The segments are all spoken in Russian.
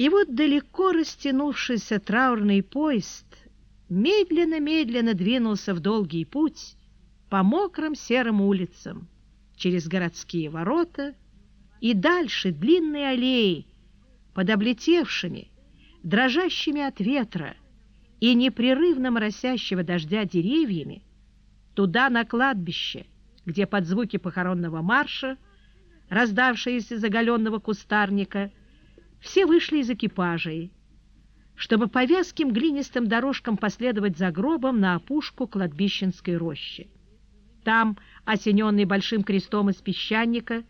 И вот далеко растянувшийся траурный поезд медленно-медленно двинулся в долгий путь по мокрым серым улицам, через городские ворота и дальше длинные аллеи под облетевшими, дрожащими от ветра и непрерывно моросящего дождя деревьями, туда, на кладбище, где под звуки похоронного марша, раздавшиеся из оголенного кустарника, все вышли из экипажей, чтобы по вязким глинистым дорожкам последовать за гробом на опушку кладбищенской рощи. Там, осененный большим крестом из песчаника,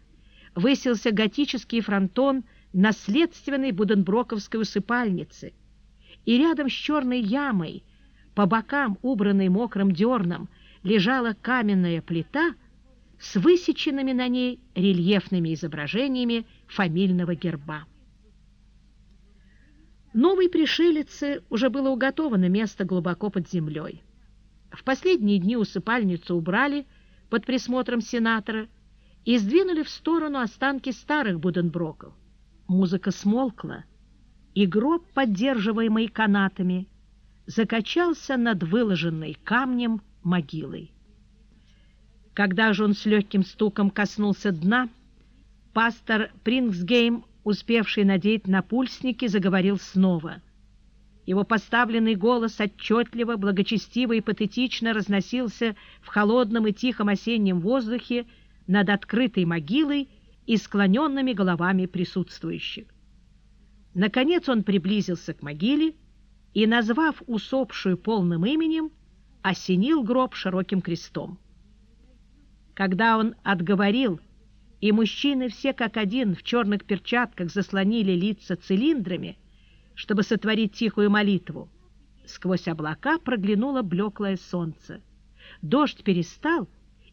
высился готический фронтон наследственной Буденброковской усыпальницы, и рядом с черной ямой, по бокам, убранной мокрым дерном, лежала каменная плита с высеченными на ней рельефными изображениями фамильного герба. Новой пришелице уже было уготовано место глубоко под землей. В последние дни усыпальницу убрали под присмотром сенатора и сдвинули в сторону останки старых Буденброков. Музыка смолкла, и гроб, поддерживаемый канатами, закачался над выложенной камнем могилой. Когда же он с легким стуком коснулся дна, пастор Прингсгейм успевший надеть на пульсники, заговорил снова. Его поставленный голос отчетливо, благочестиво и патетично разносился в холодном и тихом осеннем воздухе над открытой могилой и склоненными головами присутствующих. Наконец он приблизился к могиле и, назвав усопшую полным именем, осенил гроб широким крестом. Когда он отговорил и мужчины все как один в черных перчатках заслонили лица цилиндрами, чтобы сотворить тихую молитву. Сквозь облака проглянуло блеклое солнце. Дождь перестал,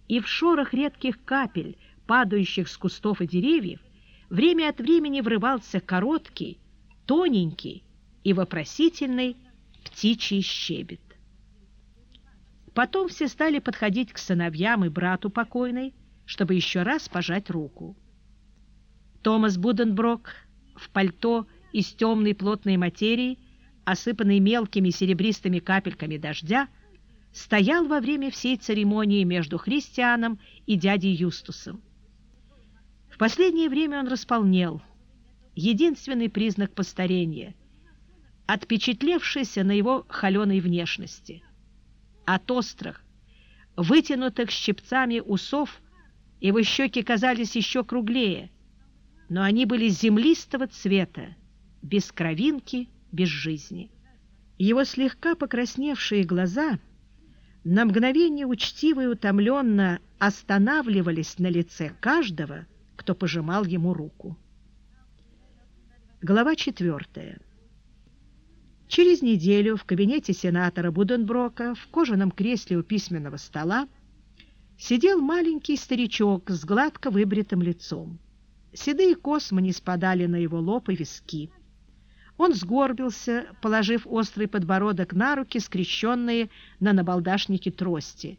и в шорох редких капель, падающих с кустов и деревьев, время от времени врывался короткий, тоненький и вопросительный птичий щебет. Потом все стали подходить к сыновьям и брату покойной, чтобы еще раз пожать руку. Томас Буденброк в пальто из темной плотной материи, осыпанной мелкими серебристыми капельками дождя, стоял во время всей церемонии между христианом и дядей Юстусом. В последнее время он располнел, единственный признак постарения, отпечатлевшийся на его холеной внешности. От острых, вытянутых щипцами усов его щеки казались еще круглее, но они были землистого цвета, без кровинки, без жизни. Его слегка покрасневшие глаза на мгновение учтиво и утомленно останавливались на лице каждого, кто пожимал ему руку. Глава четвертая. Через неделю в кабинете сенатора Буденброка в кожаном кресле у письменного стола сидел маленький старичок с гладко выбритым лицом. Седые космы не спадали на его лоб и виски. Он сгорбился, положив острый подбородок на руки, скрещенные на набалдашнике трости.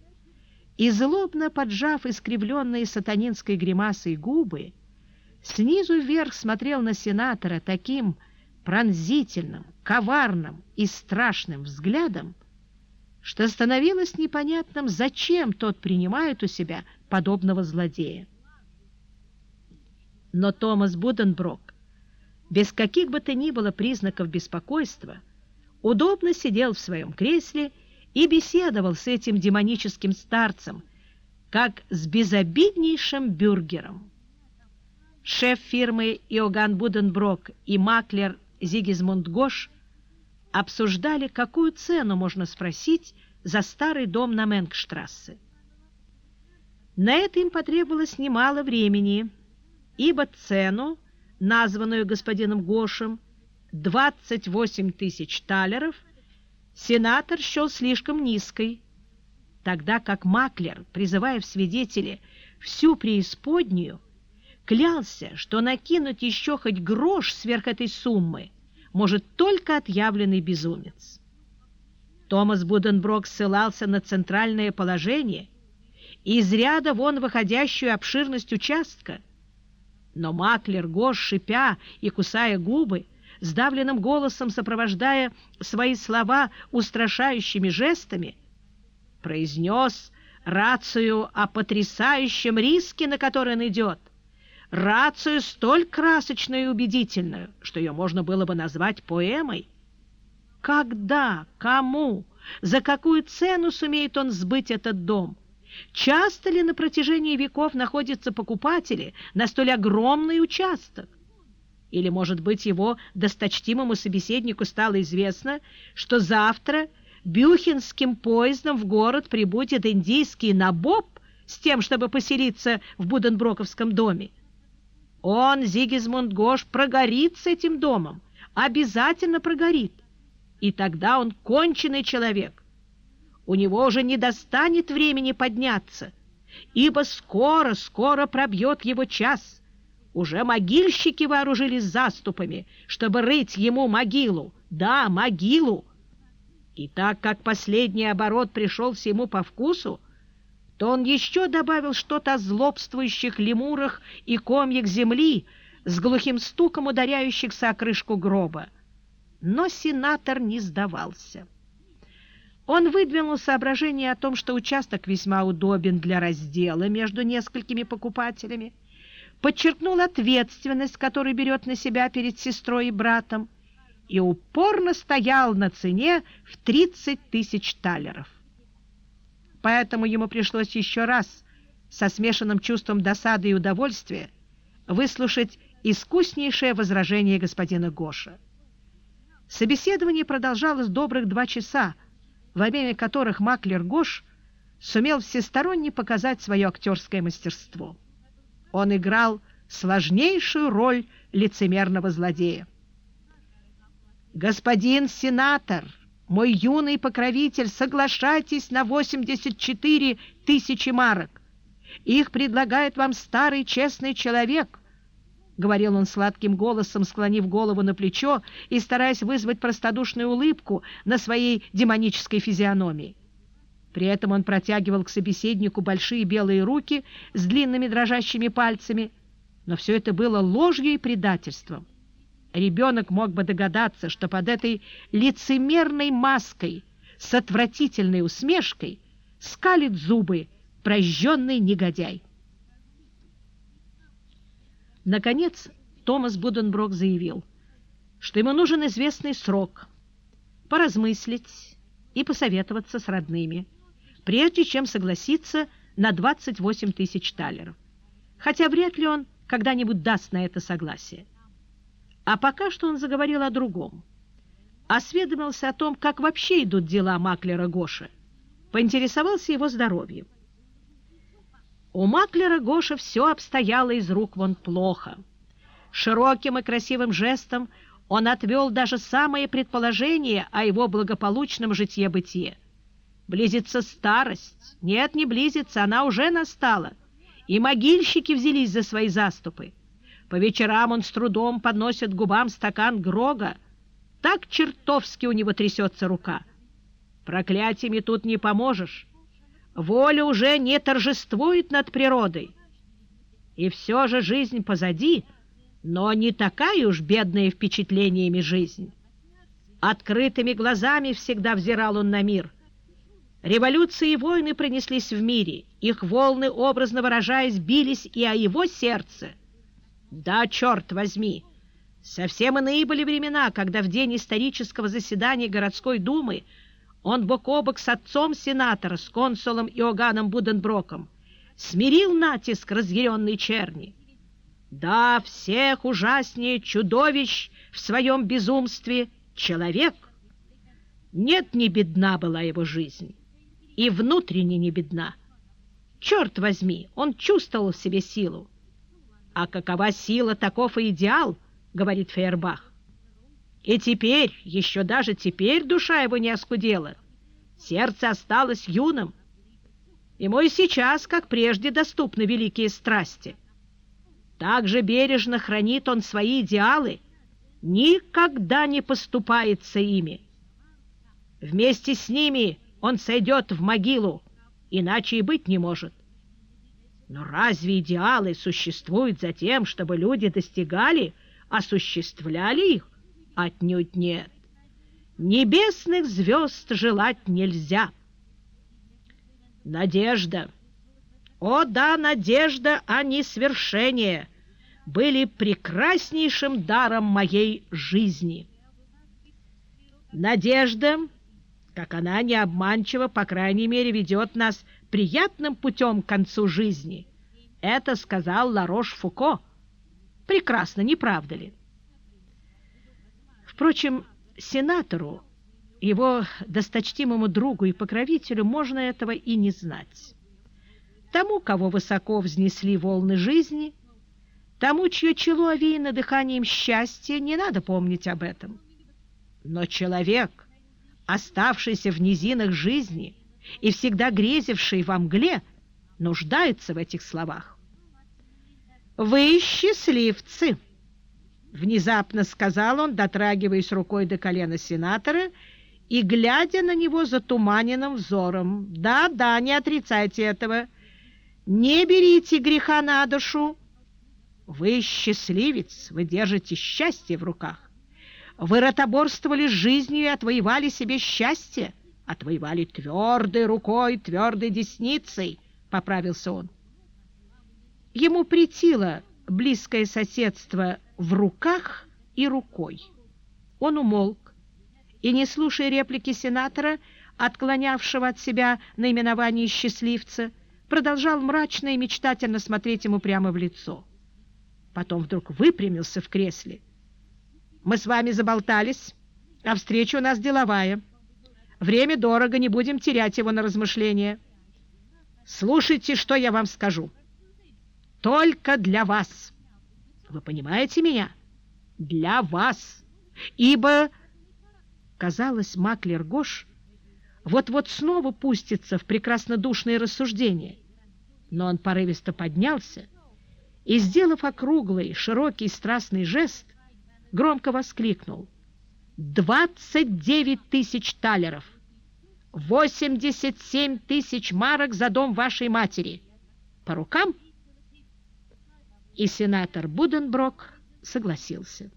И злобно поджав искривленные сатанинской гримасой губы, снизу вверх смотрел на сенатора таким пронзительным, коварным и страшным взглядом, что становилось непонятным, зачем тот принимает у себя подобного злодея. Но Томас Буденброк, без каких бы то ни было признаков беспокойства, удобно сидел в своем кресле и беседовал с этим демоническим старцем, как с безобиднейшим бюргером. Шеф фирмы Иоганн Буденброк и маклер Зигизмунд Гош – обсуждали, какую цену можно спросить за старый дом на Менгштрассе. На это им потребовалось немало времени, ибо цену, названную господином Гошем, 28 тысяч талеров, сенатор счел слишком низкой, тогда как Маклер, призывая в свидетели всю преисподнюю, клялся, что накинуть еще хоть грош сверх этой суммы – может только отъявленный безумец. Томас Буденброк ссылался на центральное положение и из ряда вон выходящую обширность участка. Но Маклер, Гош, шипя и кусая губы, сдавленным голосом сопровождая свои слова устрашающими жестами, произнес рацию о потрясающем риске, на который он идет, рацию столь красочную и убедительную, что ее можно было бы назвать поэмой. Когда, кому, за какую цену сумеет он сбыть этот дом? Часто ли на протяжении веков находятся покупатели на столь огромный участок? Или, может быть, его досточтимому собеседнику стало известно, что завтра бюхенским поездом в город прибудет индийский набоб с тем, чтобы поселиться в Буденброковском доме? Он, Зигизмунд Гош, прогорит с этим домом, обязательно прогорит. И тогда он конченый человек. У него уже не достанет времени подняться, ибо скоро, скоро пробьет его час. Уже могильщики вооружились заступами, чтобы рыть ему могилу. Да, могилу. И так как последний оборот пришелся ему по вкусу, то он еще добавил что-то о злобствующих лемурах и комьях земли с глухим стуком ударяющихся о крышку гроба. Но сенатор не сдавался. Он выдвинул соображение о том, что участок весьма удобен для раздела между несколькими покупателями, подчеркнул ответственность, которую берет на себя перед сестрой и братом, и упорно стоял на цене в 30 тысяч талеров. Поэтому ему пришлось еще раз со смешанным чувством досады и удовольствия выслушать искуснейшее возражение господина Гоша. Собеседование продолжалось добрых два часа, во время которых Маклер Гош сумел всесторонне показать свое актерское мастерство. Он играл сложнейшую роль лицемерного злодея. «Господин сенатор!» Мой юный покровитель, соглашайтесь на 84 тысячи марок. Их предлагает вам старый честный человек, — говорил он сладким голосом, склонив голову на плечо и стараясь вызвать простодушную улыбку на своей демонической физиономии. При этом он протягивал к собеседнику большие белые руки с длинными дрожащими пальцами, но все это было ложью и предательством. Ребенок мог бы догадаться, что под этой лицемерной маской с отвратительной усмешкой скалит зубы прожженный негодяй. Наконец, Томас Буденброк заявил, что ему нужен известный срок поразмыслить и посоветоваться с родными, прежде чем согласиться на 28 тысяч талеров, хотя вряд ли он когда-нибудь даст на это согласие. А пока что он заговорил о другом. Осведомился о том, как вообще идут дела Маклера Гоша. Поинтересовался его здоровьем. У Маклера Гоша все обстояло из рук вон плохо. Широким и красивым жестом он отвел даже самые предположения о его благополучном житье-бытие. Близится старость. Нет, не близится, она уже настала. И могильщики взялись за свои заступы. По вечерам он с трудом подносит губам стакан Грога. Так чертовски у него трясется рука. Проклятиями тут не поможешь. Воля уже не торжествует над природой. И все же жизнь позади, но не такая уж бедная впечатлениями жизнь. Открытыми глазами всегда взирал он на мир. Революции и войны принеслись в мире. Их волны, образно выражаясь, бились и о его сердце — да, черт возьми! Совсем иные были времена, когда в день исторического заседания городской думы он бок о бок с отцом сенатора, с консулом Иоганном Буденброком, смирил натиск разъяренной черни. Да, всех ужаснее чудовищ в своем безумстве человек. Нет, не бедна была его жизнь, и внутренне не бедна. Черт возьми, он чувствовал в себе силу. А какова сила, таков и идеал, говорит Фейербах. И теперь, еще даже теперь душа его не оскудела. Сердце осталось юным. Ему и сейчас, как прежде, доступны великие страсти. Так же бережно хранит он свои идеалы, никогда не поступается ими. Вместе с ними он сойдет в могилу, иначе и быть не может. Но разве идеалы существуют за тем, чтобы люди достигали, осуществляли их, Отнюдь нет. Небесных звезд желать нельзя. Надежда. О да, надежда, а не свершение, были прекраснейшим даром моей жизни. Надежда, как она не обманчива, по крайней мере, ведет нас приятным путем к концу жизни. Это сказал Ларош Фуко. Прекрасно, не правда ли? Впрочем, сенатору, его досточтимому другу и покровителю, можно этого и не знать. Тому, кого высоко взнесли волны жизни, тому, чье чело овеяно дыханием счастья, не надо помнить об этом. Но человек, оставшийся в низинах жизни и всегда грезивший во мгле, нуждается в этих словах. «Вы счастливцы!» Внезапно сказал он, дотрагиваясь рукой до колена сенатора и глядя на него затуманенным взором. «Да-да, не отрицайте этого. Не берите греха на душу. Вы счастливец, вы держите счастье в руках. Вы ротоборствовали жизнью и отвоевали себе счастье, отвоевали твердой рукой, твердой десницей», — поправился он. Ему притило близкое соседство в руках и рукой. Он умолк и, не слушая реплики сенатора, отклонявшего от себя наименование счастливца, продолжал мрачно и мечтательно смотреть ему прямо в лицо. Потом вдруг выпрямился в кресле. «Мы с вами заболтались, а встреча у нас деловая. Время дорого, не будем терять его на размышления. Слушайте, что я вам скажу. Только для вас». Вы понимаете меня? Для вас. Ибо, казалось, Маклер Гош вот-вот снова пустится в прекраснодушные рассуждения. Но он порывисто поднялся и, сделав округлый, широкий страстный жест, громко воскликнул. «Двадцать девять тысяч талеров! Восемьдесят семь тысяч марок за дом вашей матери! По рукам?» И сенатор Буденброк согласился.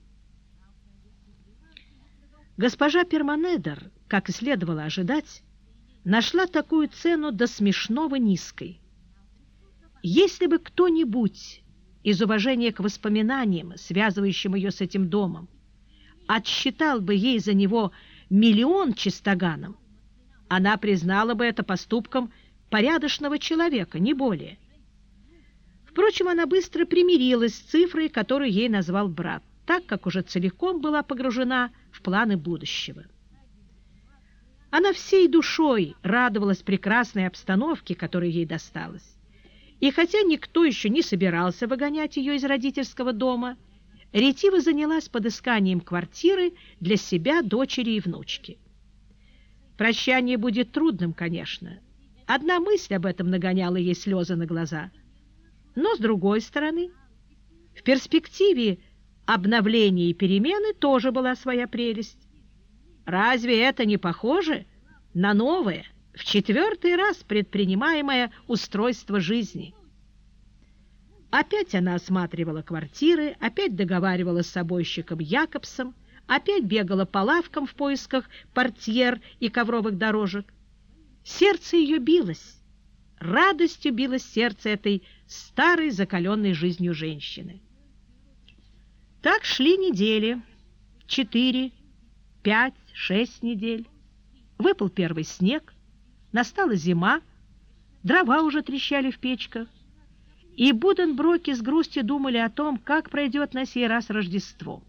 Госпожа Перманедер, как и следовало ожидать, нашла такую цену до смешного низкой. Если бы кто-нибудь из уважения к воспоминаниям, связывающим ее с этим домом, отсчитал бы ей за него миллион чистоганом, она признала бы это поступком порядочного человека, не более. Впрочем, она быстро примирилась с цифрой, которую ей назвал брат, так как уже целиком была погружена в планы будущего. Она всей душой радовалась прекрасной обстановке, которая ей досталась. И хотя никто еще не собирался выгонять ее из родительского дома, ретиво занялась подысканием квартиры для себя, дочери и внучки. Прощание будет трудным, конечно. Одна мысль об этом нагоняла ей слезы на глаза – но, с другой стороны, в перспективе обновления и перемены тоже была своя прелесть. Разве это не похоже на новое, в четвертый раз предпринимаемое устройство жизни? Опять она осматривала квартиры, опять договаривалась с обойщиком Якобсом, опять бегала по лавкам в поисках портьер и ковровых дорожек. Сердце ее билось, радостью билось сердце этой старой закаленной жизнью женщины. Так шли недели, четыре, пять, шесть недель. Выпал первый снег, настала зима, дрова уже трещали в печках, и Буденброки с грустью думали о том, как пройдет на сей раз Рождество.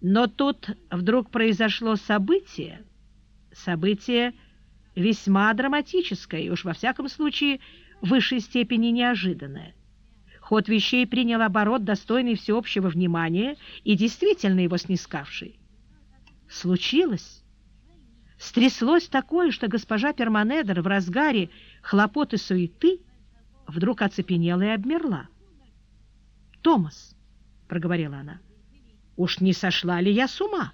Но тут вдруг произошло событие, событие, весьма драматическое и уж во всяком случае в высшей степени неожиданное. Ход вещей принял оборот, достойный всеобщего внимания и действительно его снискавший. Случилось. Стряслось такое, что госпожа Перманедер в разгаре хлопот и суеты вдруг оцепенела и обмерла. «Томас», — проговорила она, — «уж не сошла ли я с ума?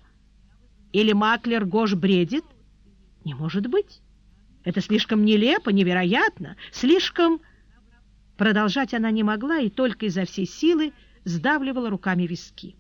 Или Маклер Гош бредит? Не может быть». Это слишком нелепо, невероятно, слишком... Продолжать она не могла и только изо всей силы сдавливала руками виски.